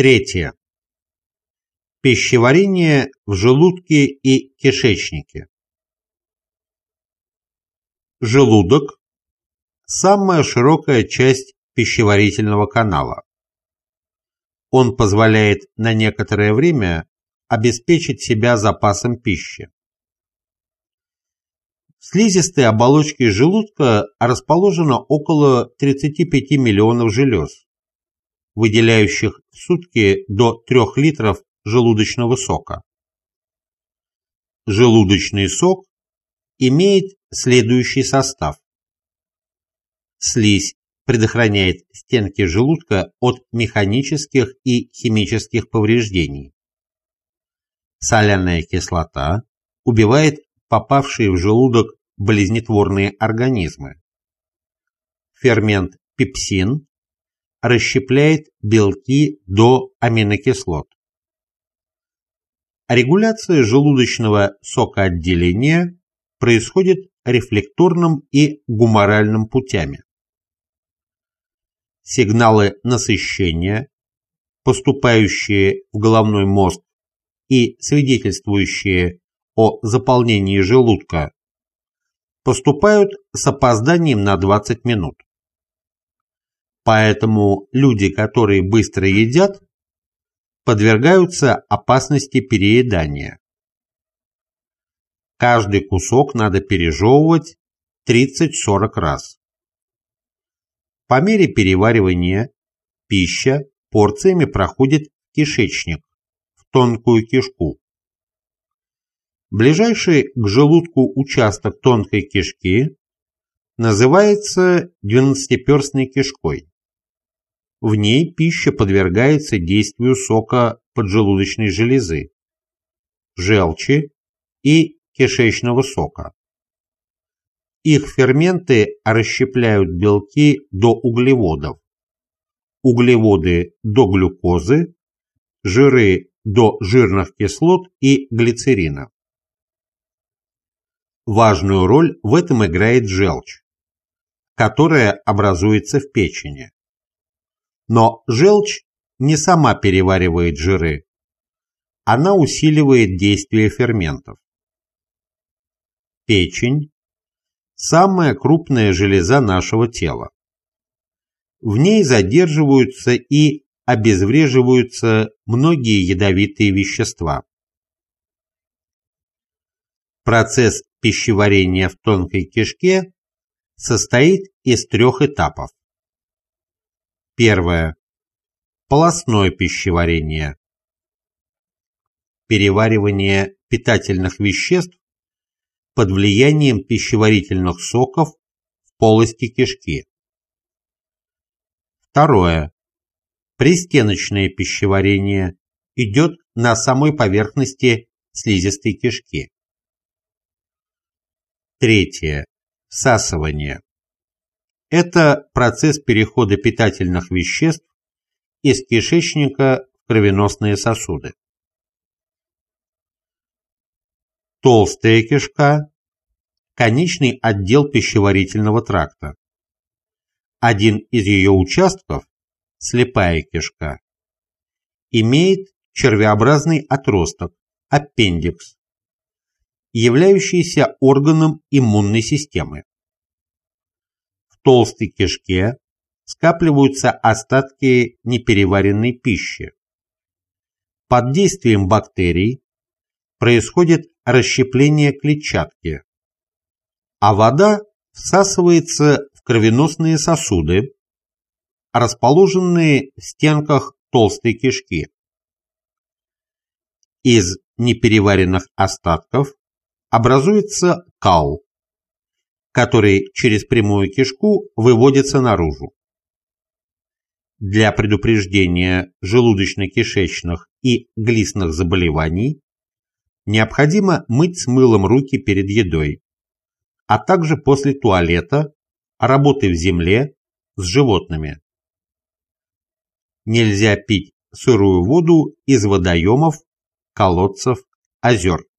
Третье. Пищеварение в желудке и кишечнике. Желудок – самая широкая часть пищеварительного канала. Он позволяет на некоторое время обеспечить себя запасом пищи. В слизистой оболочке желудка расположено около 35 миллионов желез, выделяющих в сутки до 3 литров желудочного сока. Желудочный сок имеет следующий состав. Слизь предохраняет стенки желудка от механических и химических повреждений. Соляная кислота убивает попавшие в желудок болезнетворные организмы. Фермент пепсин расщепляет белки до аминокислот. Регуляция желудочного сокоотделения происходит рефлекторным и гуморальным путями. Сигналы насыщения, поступающие в головной мозг и свидетельствующие о заполнении желудка поступают с опозданием на 20 минут. Поэтому люди, которые быстро едят, подвергаются опасности переедания. Каждый кусок надо пережевывать 30-40 раз. По мере переваривания пища порциями проходит в кишечник, в тонкую кишку. Ближайший к желудку участок тонкой кишки называется двенадцатиперстной кишкой. В ней пища подвергается действию сока поджелудочной железы, желчи и кишечного сока. Их ферменты расщепляют белки до углеводов, углеводы до глюкозы, жиры до жирных кислот и глицерина. Важную роль в этом играет желчь, которая образуется в печени. Но желчь не сама переваривает жиры, она усиливает действие ферментов. Печень – самая крупная железа нашего тела. В ней задерживаются и обезвреживаются многие ядовитые вещества. Процесс пищеварения в тонкой кишке состоит из трех этапов. Первое. Полостное пищеварение. Переваривание питательных веществ под влиянием пищеварительных соков в полости кишки. Второе. Пристеночное пищеварение идет на самой поверхности слизистой кишки. Третье. Всасывание. Это процесс перехода питательных веществ из кишечника в кровеносные сосуды. Толстая кишка – конечный отдел пищеварительного тракта. Один из ее участков – слепая кишка – имеет червеобразный отросток – аппендикс, являющийся органом иммунной системы. В толстой кишке скапливаются остатки непереваренной пищи. Под действием бактерий происходит расщепление клетчатки, а вода всасывается в кровеносные сосуды, расположенные в стенках толстой кишки. Из непереваренных остатков образуется кал, который через прямую кишку выводится наружу. Для предупреждения желудочно-кишечных и глистных заболеваний необходимо мыть с мылом руки перед едой, а также после туалета, работы в земле, с животными. Нельзя пить сырую воду из водоемов, колодцев, озер.